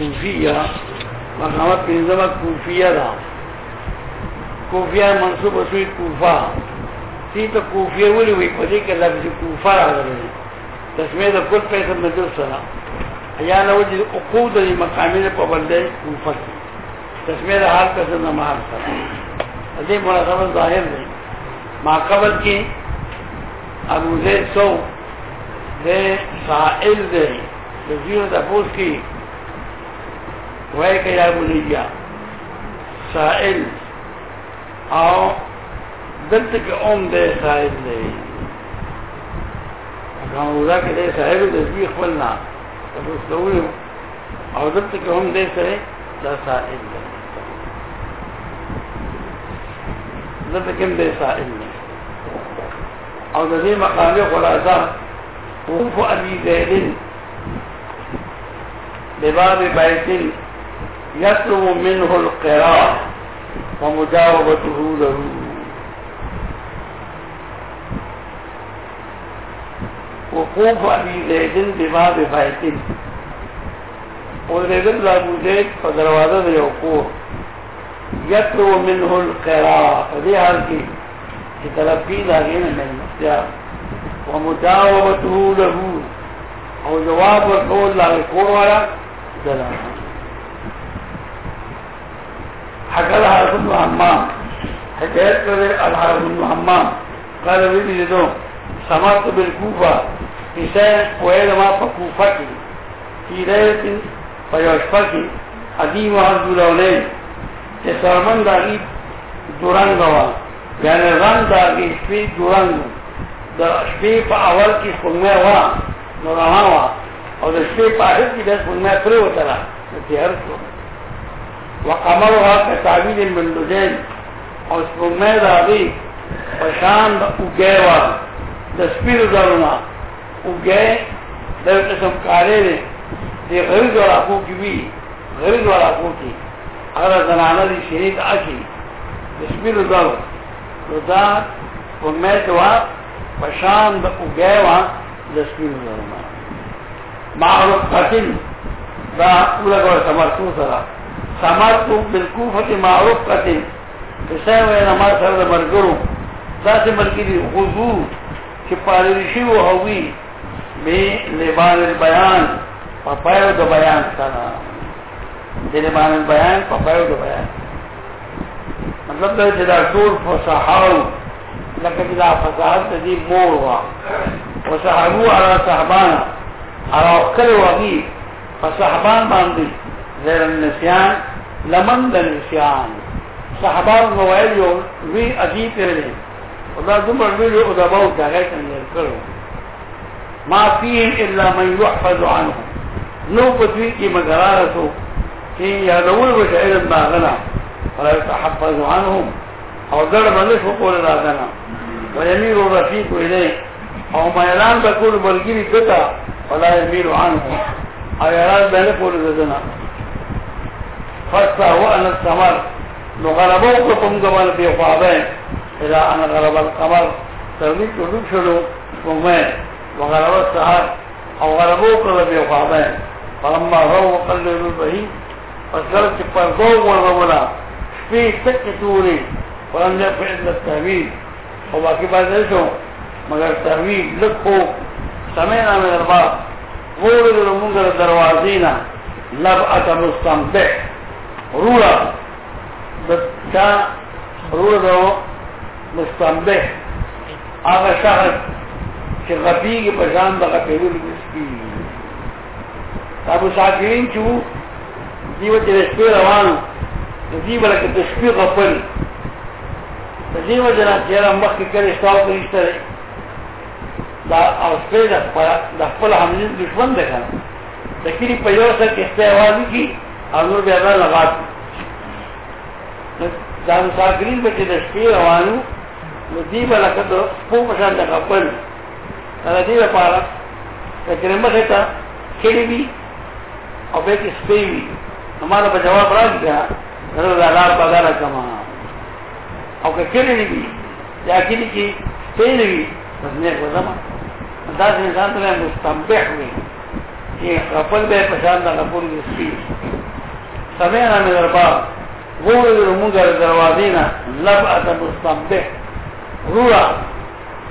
البخاري الكوفية مقامات بنظمة كوفية دا. كوفية منصوبة سوي كوفة تيتا كوفية ولي وي پدې کې لفظ كوفة راغلی تسمیه د کل پیسې مدر سره یا نو چې جی عقود د مقامینه په بلده کوفه تسمیه د حال پیسې نه مال سره دې مناسبت ظاهر دی. ما قبل کې ابو زید سو دے سائل دے. زیو دا پوس کی وے کہ یا بولیا سائل. او دلت کے اوم دے سائل دے کام ودا کہ دے سائل دے زی خپلنا تو سوئی او دلت کے اوم دے سے دا سائل دے دلت کے دے سائل دے او د دې مقاله خلاصہ وقوف ابي زيد بباب بيت يطلب منه القراء ومجاوبته له. وقوف ابي زيد بباب بيت ولذل ابو زيد فدروازه يوقوف يطلب منه القراء فدي حال کی کی طرف کی لاغین من مختیار ومجاوبته له. او جواب ورکول لاغی کور والا دلان حكى الحارث بن همام حكايات كده الحارث بن همام قال ولي إيه يدوم سمعت بالكوفة إنسان وإلى ما فكوفك في ليلة فيشفكي عظيمها لونين تسرمن داغي دورنگ وا یعنی يعني رنگ داغی شپی دورنگ دا شفي پا أول کی سپنگمه وا نورانا وا أو دا شفي پا آخر کی دا سپنگمه پری وطرا نتیهر وقمرها کتابیل من لجین او سپنگمه داغی پشان دا اوگه وا دا سپیر دارونا. اوگه دا قسم کاره دی دی غریض والا کو کی بھی. غریض والا کو کی. اگر زنانه دی شهید آشی. دا سپیر دارو دا سپنگمه دوا پشان دا اگیوا دا سپین ورما معروف قتل دا اولا گوڑا سمرتو سرا. سمرتو بالکوفت معروف قتل. بسای وینا ما سر دا مرگرو دا سی مرگری خضو چی پالیرشی و ہوئی بی لبان البیان پاپایو دا بیان سرا دی لبان البیان پاپایو دا بیان. مطلب دا چی دا طول فصحاو. لکه دا فساد د دې مور وا. وصحابو علی صحابان او کله وږي. فصحابان باندې. زیر النسیان لمن د نسیان صحابان موایل you, we Adi پیرلې O the دومره value او دا باو دا غیر کنه کړو ما فيهم الا من يحفظ عنه نو پتوی کی مگرارتو کہ یادول وشعر باغنا. ولا يتحفظ عنهم او ګړ باندې شو کول راځنه ويمير الرفيق اليه او ما اعلان بكل بلغيري كتا ولا يميل عنه او اعلان باندې کول فاستهوا أن القمر نغلبوكم قبل في قابين. إلى أن غلب القمر ترميك ودبشلوا قومين وغلب السهر أو غلبوكم في قابين. فلما رو قللوا البهيم فسرت فرضوا والرملا في تكتوني ولم يرفع إلا التهويل وباقي بعد ذلك مگر تهميل لقو. سمعنا من الباب. قولوا المنجر الدروازين لبعة مستمتع روره دا روره دو مستنبه هغه شخص چې غبيږي په ځان د غپېلو لګسکی ابو شاکرین چې دیو چې شپې روانو د دې بلکې د شپې غپل د دې وجنه چې را مخکې کړي تاسو نشته دا او سپېد د خپل حملې دشمن ده کنه د کلی په یو څه کې استعمال کی او نو بیا دا لغات. دا مسافرین به چې د شپې روانو نو دی به لکه د سپو په شان د خپل. دا دی لپاره چې مخې ته کړي وي او به کې سپي وي. نو مال په جواب راځي دا دا لار بدل کما او که کړي نه وي یا کړي کې سپي نه وي نو نه وځم دا ځان ته مستمبح وي چې خپل به په شان د خپل وي سمعنا من الباب وویل موږ د دروازې نه لبعت مستمبح رورا.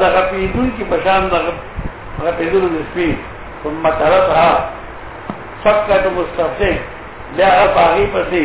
د غپیدون کی پشان د غپیدون د سپی ثم ترتها. فقط مستفسه لا باغی پسې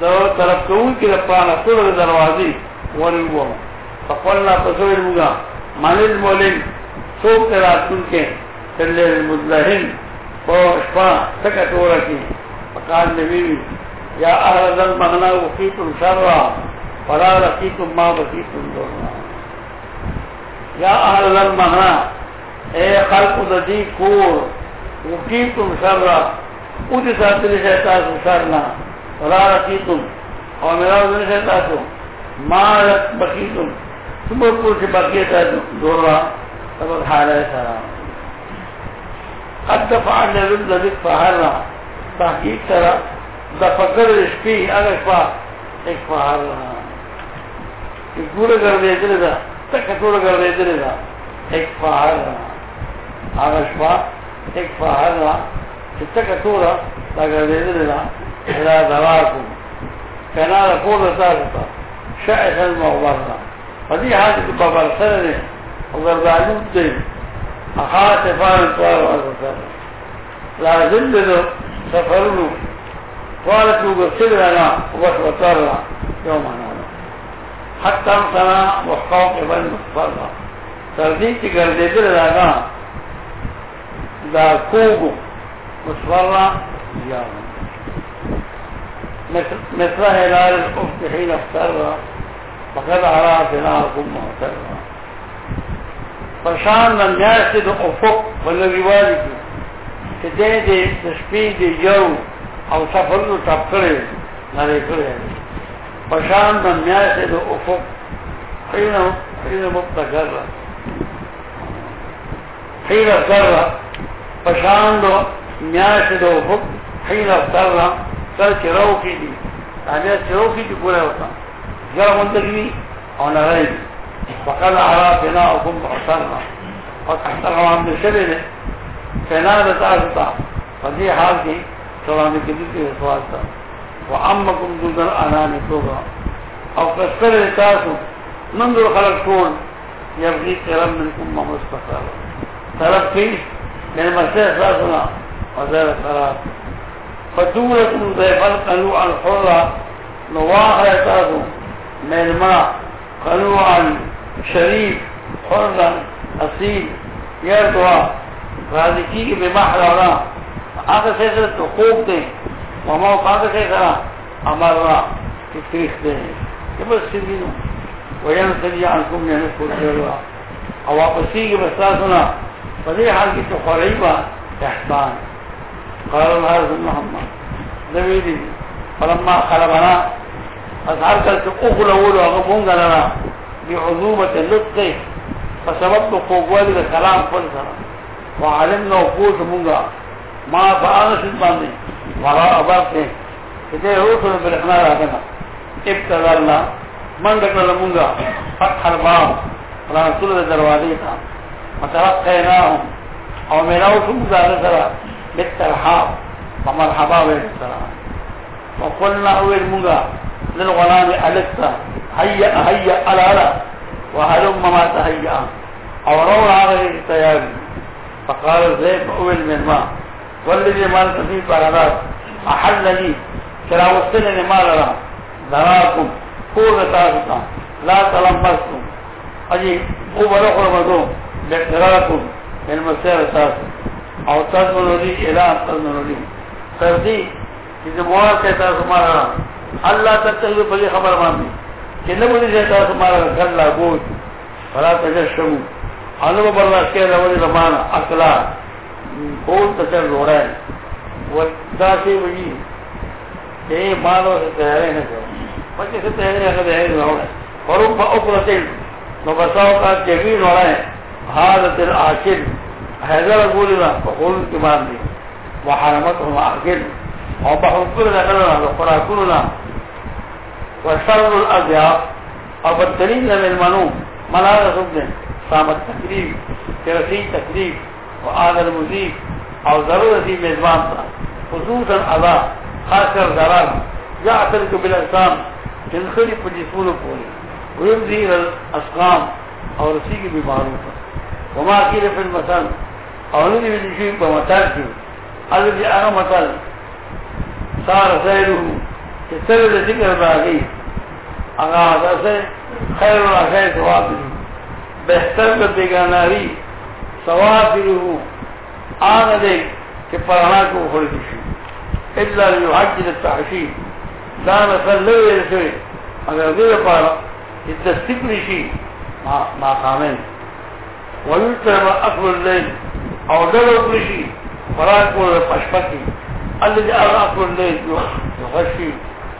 د طرف کوم کی د پانا ټول دروازې ورنګو فقلنا فسویل موږ مالل مولین. څوک راتون کې تلل مذلهن فوشفا سکا تورا کی، فقال نبیوی یا اہل ذل مغنا وقیتم شرا، فلا رقیتم ما بقیتم دورنا یا اہل ذل مغنا اے خلق ددی کور وقیتم شرا ادی ساتلی شیطان شرنا، فلا رقیتم اور میرا ذل شیطان ما بقیتم ثم قول سے باقی تھا دورا، تب حال ہے سارا حتی فعل لذلك فعلنا تحقیق ترى. د فقر شپې هغه شپه یک فعلنا ګوره ګرځېدل دا تک ګوره ګرځېدل دا یک فعلنا هغه شپه یک فعلنا چې تک ګوره دا ګرځېدل دا دا دواکو کنا د فور تاسو ته فدي حاجة ببرسلنة سنة وغرزالوت دي مخاطفان طوال لا زندلو سفرلو طوالتو قرسل لنا وطرنا يوم نانا حتى امسنا مخاطبا مصفرنا تردين تقردي دل لنا دا كوبو مصفرنا مثل هلال الأفتحين حين فقد عرى فناركم مهترى پرشان د میاشتې د افق په نړیوالې کې چې دې دې د شپې د یو او سفرونو ټاپ کړی نړۍ کړی. پرشان د میاشتې د افق. حين حين مبتکره حين ذره. پرشان د میاشتې د افق. حين ذره. سر چې روکې دي هغه چې روکې دي پوره وتا ځه مونږ او نه راځي فقال على بناء ثم حسنها وكحترها عن فينا فنالت أرضا فدي حالتي سلام الجديد إخواسا وعمكم جود الأنام توبا أو كسر لتاسم. منذ خلق كون؟ يبغي كرم من أمة مستقرة. فيه من مسيح ساسنا وزير الثلاث فدولة ضيف القلوع الحرة نواحي تاسو من الماء قلوعا شریف حرا اصیل یہ دعا رازقی کی کہ بمحر اولا آگے سے تو خوب دیں وما آگے سے کرا، ہمارا تکریف دیں۔ کہ بس سیدھی وین سلی عنکم نے کو دیوا او واپسی کی بس سنا فدی حال کی تو قریبا احسان۔ قال الحارث محمد، نبی دی، فلما خلبنا اظهر کر کے اخلو لو اغمونگا لنا بعذوبة اللطق فسبب قوال الكلام فلسا وعلمنا وقوش منغا ما فعانا سلطاني وراء باقي كده روسنا بالإحنا راتنا ابتدرنا من دقنا منغا فتح الباب. رسول الدروازيتا وتلقيناهم او مناوشم ذا سرا. بالترحاب ومرحبا بين السلام وقلنا اول منغا للغلام ألسا هيا هيا الا الا وهلم ما تهيا او رو راغه تیار فقال زيد اول من ما. والذي ما تفي فرادات احل لي. ترى وصلني ما لرا ذراكم. قول تاسو لا تلمستم اجي او برخور مدو باعتراكم المسير تاسو او تاسو لري الى تاسو لري تردي چې موارد تاسو ما لرا الله تتخذ بلی خبر باندې کہ نہ بلی سے تاسو گھر لا گوش فلا انو برداشت کے لولی رمانا اکلا۔ بول تچر رو رہا ہے۔ وہ داسی اے مانو سے تیارے نہ کرو بچے سے تیارے نہ کرو نہ ہو اور ان پر نو بساو کا جبین ہو رہا ہے۔ حالت العاقل حیدر بولنا فقول کی مان دی۔ وحرمت ہم او بحر كل ذكرنا وقرا كلنا وشر الأضياء او بدلين من المنوم ملاذ سبن سامت تقریب کرسی تقریب و آدر مزید اور ضرورت ہی میزبان تھا خصوصاً ادا خاص کر ذرا یا اصل کو بلاسام جنخلی پر جسموں پوری ويمضي الى الاسقام او رسيق بمعروفة وما قيل في المثل او ندي من شيء بمثل الذي انا مثل، صار چې سره د ذکر راغی هغه تاسو خیر راغی ثواب بهتر د بیگاناری ثواب له هغه دې چې پرانا کو خوري شي الا يعجل التعشيب دا مثلا لوي سره هغه دې لپاره چې تصدیق شي ما خامن. ويتر أقل الليل أو دلو شي پرانا کو پښپکی الذي أقل الليل يخشي